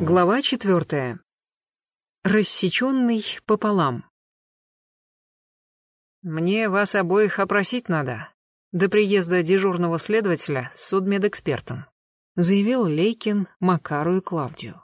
Глава четвертая. Рассеченный пополам. «Мне вас обоих опросить надо. До приезда дежурного следователя с судмедэкспертом», заявил Лейкин Макару и Клавдию.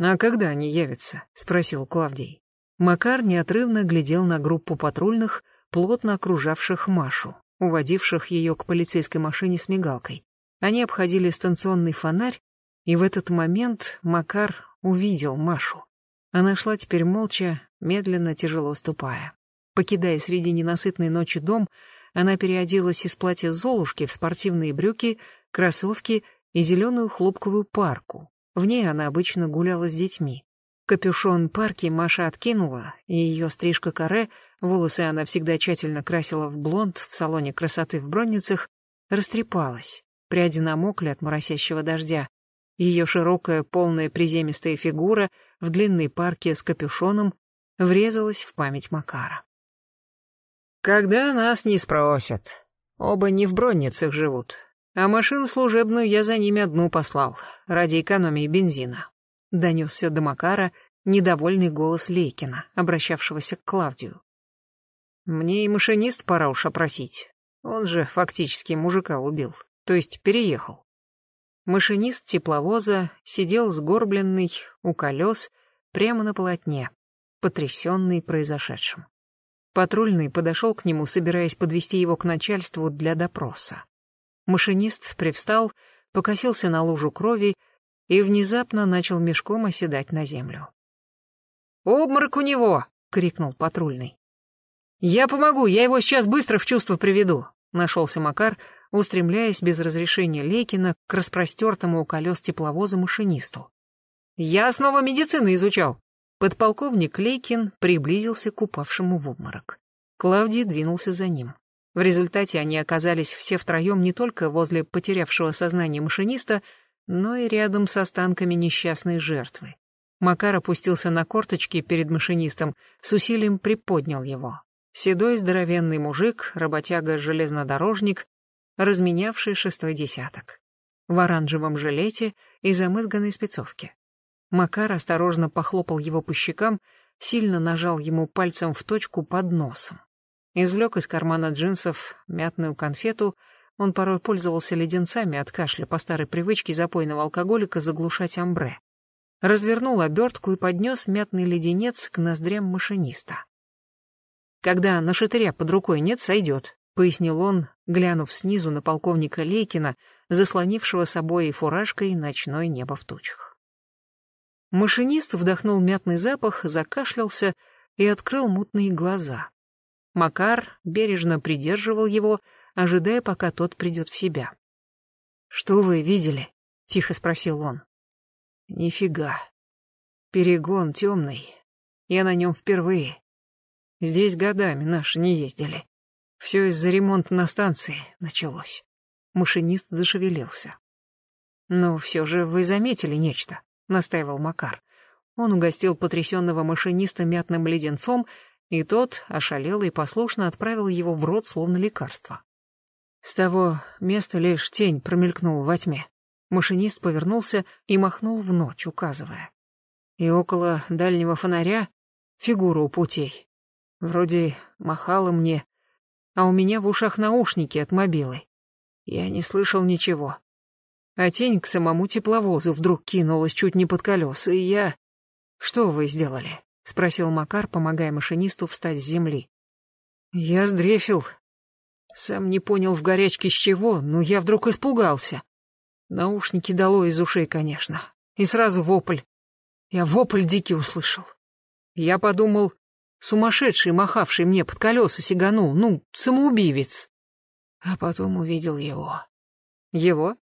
«А когда они явятся?» — спросил Клавдий. Макар неотрывно глядел на группу патрульных, плотно окружавших Машу, уводивших ее к полицейской машине с мигалкой. Они обходили станционный фонарь, и в этот момент Макар увидел Машу. Она шла теперь молча, медленно, тяжело ступая. Покидая среди ненасытной ночи дом, она переоделась из платья Золушки в спортивные брюки, кроссовки и зеленую хлопковую парку. В ней она обычно гуляла с детьми. Капюшон парки Маша откинула, и ее стрижка каре, волосы она всегда тщательно красила в блонд в салоне красоты в бронницах, растрепалась. Пряди намокли от моросящего дождя, ее широкая, полная приземистая фигура в длинной парке с капюшоном врезалась в память Макара. «Когда нас не спросят. Оба не в бронницах живут. А машину служебную я за ними одну послал, ради экономии бензина», — донесся до Макара недовольный голос Лейкина, обращавшегося к Клавдию. «Мне и машинист пора уж опросить. Он же фактически мужика убил, то есть переехал. Машинист тепловоза сидел сгорбленный у колес прямо на полотне, потрясенный произошедшим. Патрульный подошел к нему, собираясь подвести его к начальству для допроса. Машинист привстал, покосился на лужу крови и внезапно начал мешком оседать на землю. «Обморок у него!» — крикнул патрульный. «Я помогу, я его сейчас быстро в чувство приведу», — нашелся Макар, устремляясь без разрешения Лейкина к распростертому у колес тепловоза машинисту. «Я снова медицины изучал!» Подполковник Лейкин приблизился к упавшему в обморок. Клавдий двинулся за ним. В результате они оказались все втроем не только возле потерявшего сознание машиниста, но и рядом с останками несчастной жертвы. Макар опустился на корточки перед машинистом, с усилием приподнял его. Седой здоровенный мужик, работяга-железнодорожник, разменявший шестой десяток. В оранжевом жилете и замызганной спецовке. Макар осторожно похлопал его по щекам, сильно нажал ему пальцем в точку под носом. Извлек из кармана джинсов мятную конфету, он порой пользовался леденцами от кашля по старой привычке запойного алкоголика заглушать амбре. Развернул обертку и поднес мятный леденец к ноздрям машиниста. Когда на шатыря под рукой нет, сойдет, пояснил он, глянув снизу на полковника Лейкина, заслонившего собой фуражкой ночное небо в тучах. Машинист вдохнул мятный запах, закашлялся и открыл мутные глаза. Макар бережно придерживал его, ожидая, пока тот придет в себя. «Что вы видели?» — тихо спросил он. «Нифига. Перегон темный. Я на нем впервые. Здесь годами наши не ездили. Все из-за ремонта на станции началось. Машинист зашевелился. «Но все же вы заметили нечто», — настаивал Макар. Он угостил потрясенного машиниста мятным леденцом, и тот, ошалел и послушно отправил его в рот, словно лекарство. С того места лишь тень промелькнула во тьме. Машинист повернулся и махнул в ночь, указывая. И около дальнего фонаря фигура у путей. Вроде махала мне, а у меня в ушах наушники от мобилы. Я не слышал ничего. А тень к самому тепловозу вдруг кинулась чуть не под колеса, и я... «Что вы сделали?» — спросил Макар, помогая машинисту встать с земли. «Я сдрефил. Сам не понял в горячке с чего, но я вдруг испугался. Наушники дало из ушей, конечно. И сразу вопль. Я вопль дикий услышал. Я подумал, Сумасшедший, махавший мне под колеса, сиганул, ну, самоубивец. А потом увидел его. Его?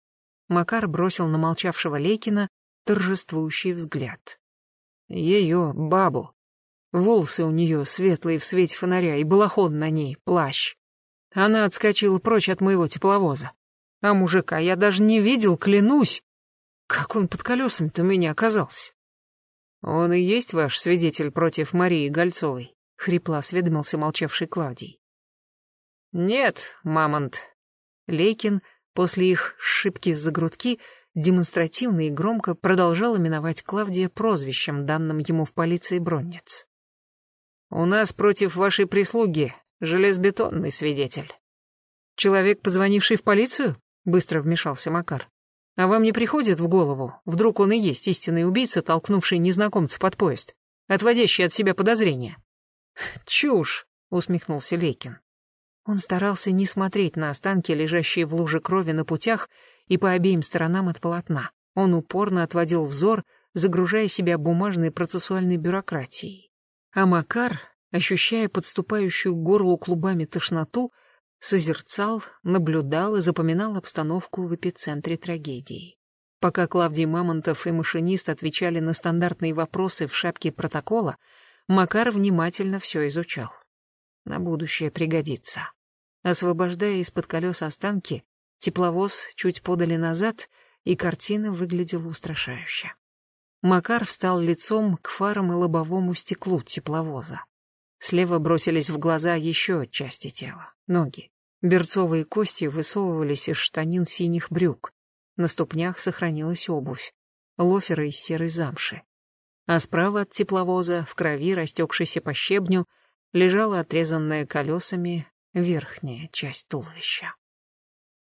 Макар бросил на молчавшего Лейкина торжествующий взгляд. Ее, бабу. Волосы у нее светлые в свете фонаря и балахон на ней, плащ. Она отскочила прочь от моего тепловоза. А мужика я даже не видел, клянусь. Как он под колесами-то меня оказался? «Он и есть ваш свидетель против Марии Гольцовой?» — хрипло осведомился молчавший Клавдий. «Нет, мамонт». Лейкин, после их шибки с загрудки, демонстративно и громко продолжал именовать Клавдия прозвищем, данным ему в полиции Бронниц. «У нас против вашей прислуги железобетонный свидетель». «Человек, позвонивший в полицию?» — быстро вмешался Макар. «А вам не приходит в голову, вдруг он и есть истинный убийца, толкнувший незнакомца под поезд, отводящий от себя подозрения?» «Чушь!» — усмехнулся Лейкин. Он старался не смотреть на останки, лежащие в луже крови на путях и по обеим сторонам от полотна. Он упорно отводил взор, загружая себя бумажной процессуальной бюрократией. А Макар, ощущая подступающую к горлу клубами тошноту, созерцал, наблюдал и запоминал обстановку в эпицентре трагедии. Пока Клавдий Мамонтов и машинист отвечали на стандартные вопросы в шапке протокола, Макар внимательно все изучал. На будущее пригодится. Освобождая из-под колес останки, тепловоз чуть подали назад, и картина выглядела устрашающе. Макар встал лицом к фарам и лобовому стеклу тепловоза. Слева бросились в глаза еще части тела, ноги. Берцовые кости высовывались из штанин синих брюк. На ступнях сохранилась обувь, лоферы из серой замши. А справа от тепловоза, в крови, растекшейся по щебню, лежала отрезанная колесами верхняя часть туловища.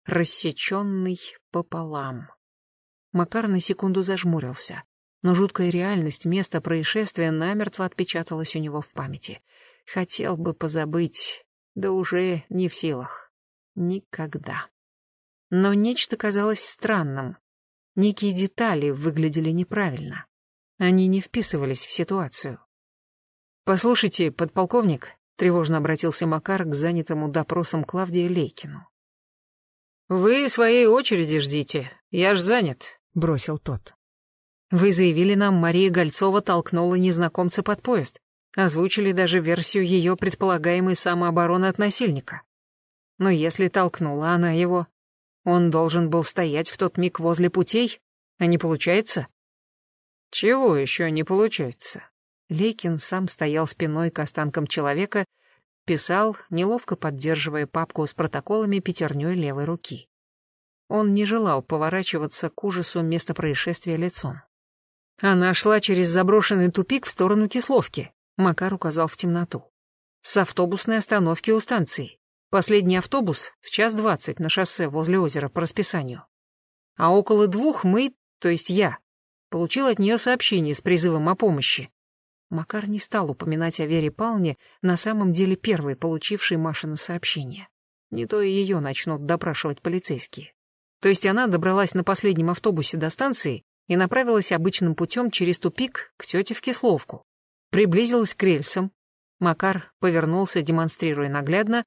Рассеченный пополам. Макар на секунду зажмурился, но жуткая реальность места происшествия намертво отпечаталась у него в памяти. Хотел бы позабыть, да уже не в силах. Никогда. Но нечто казалось странным. Некие детали выглядели неправильно. Они не вписывались в ситуацию. «Послушайте, подполковник», — тревожно обратился Макар к занятому допросом Клавдия Лейкину. «Вы своей очереди ждите, я ж занят», — бросил тот. «Вы заявили нам, Мария Гольцова толкнула незнакомца под поезд, озвучили даже версию ее предполагаемой самообороны от насильника. Но если толкнула она его, он должен был стоять в тот миг возле путей, а не получается?» «Чего еще не получается?» Лейкин сам стоял спиной к останкам человека, писал, неловко поддерживая папку с протоколами пятерней левой руки. Он не желал поворачиваться к ужасу места происшествия лицом. Она шла через заброшенный тупик в сторону Кисловки, Макар указал в темноту. С автобусной остановки у станции. Последний автобус в час двадцать на шоссе возле озера по расписанию. А около двух мы, то есть я, получил от нее сообщение с призывом о помощи. Макар не стал упоминать о Вере Палне, на самом деле первой получившей Машина сообщение. Не то и ее начнут допрашивать полицейские. То есть она добралась на последнем автобусе до станции и направилась обычным путем через тупик к тете в Кисловку. Приблизилась к рельсам. Макар повернулся, демонстрируя наглядно,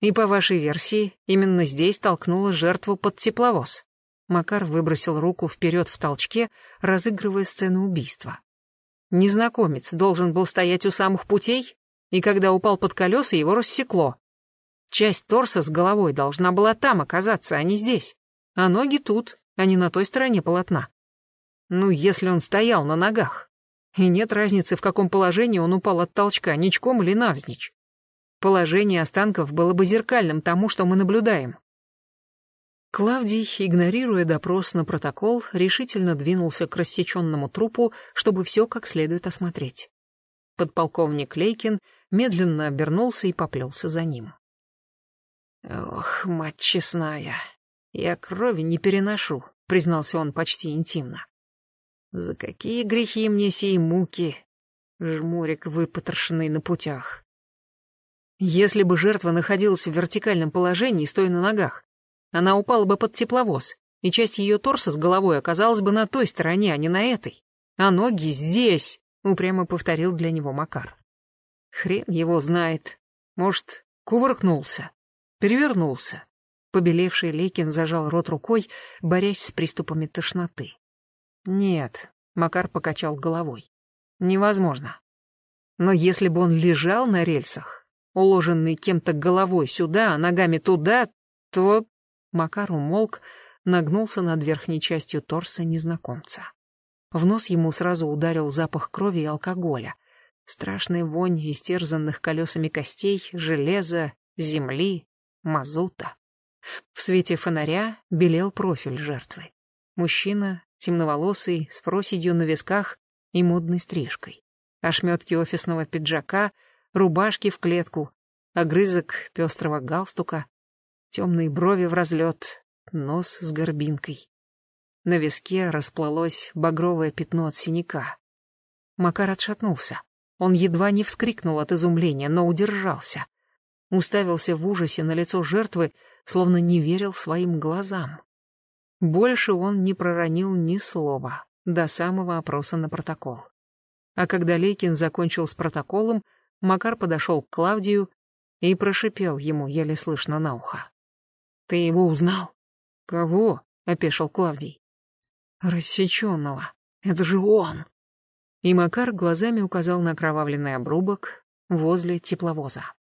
и, по вашей версии, именно здесь толкнула жертву под тепловоз. Макар выбросил руку вперед в толчке, разыгрывая сцену убийства. Незнакомец должен был стоять у самых путей, и когда упал под колеса, его рассекло. Часть торса с головой должна была там оказаться, а не здесь. А ноги тут, а не на той стороне полотна. Ну, если он стоял на ногах. И нет разницы, в каком положении он упал от толчка, ничком или навзничь. Положение останков было бы зеркальным тому, что мы наблюдаем. Клавдий, игнорируя допрос на протокол, решительно двинулся к рассеченному трупу, чтобы все как следует осмотреть. Подполковник Лейкин медленно обернулся и поплелся за ним. «Ох, мать честная, я крови не переношу», — признался он почти интимно. «За какие грехи мне сей муки?» Жмурик, выпотрошенный на путях. Если бы жертва находилась в вертикальном положении, стоя на ногах, она упала бы под тепловоз, и часть ее торса с головой оказалась бы на той стороне, а не на этой. А ноги здесь, упрямо повторил для него Макар. Хрен его знает. Может, кувыркнулся, перевернулся. Побелевший Лейкин зажал рот рукой, борясь с приступами тошноты. Нет, Макар покачал головой. Невозможно. Но если бы он лежал на рельсах, уложенный кем-то головой сюда, а ногами туда, то Макар умолк, нагнулся над верхней частью торса незнакомца. В нос ему сразу ударил запах крови и алкоголя. Страшная вонь истерзанных колесами костей, железа, земли, мазута. В свете фонаря белел профиль жертвы. Мужчина, темноволосый, с проседью на висках и модной стрижкой. Ошметки офисного пиджака, рубашки в клетку, огрызок пестрого галстука, темные брови в разлет, нос с горбинкой. На виске расплылось багровое пятно от синяка. Макар отшатнулся. Он едва не вскрикнул от изумления, но удержался. Уставился в ужасе на лицо жертвы, словно не верил своим глазам. Больше он не проронил ни слова до самого опроса на протокол. А когда Лейкин закончил с протоколом, Макар подошел к Клавдию и прошипел ему еле слышно на ухо. «Ты его узнал?» «Кого?» — опешил Клавдий. «Рассеченного. Это же он!» И Макар глазами указал на кровавленный обрубок возле тепловоза.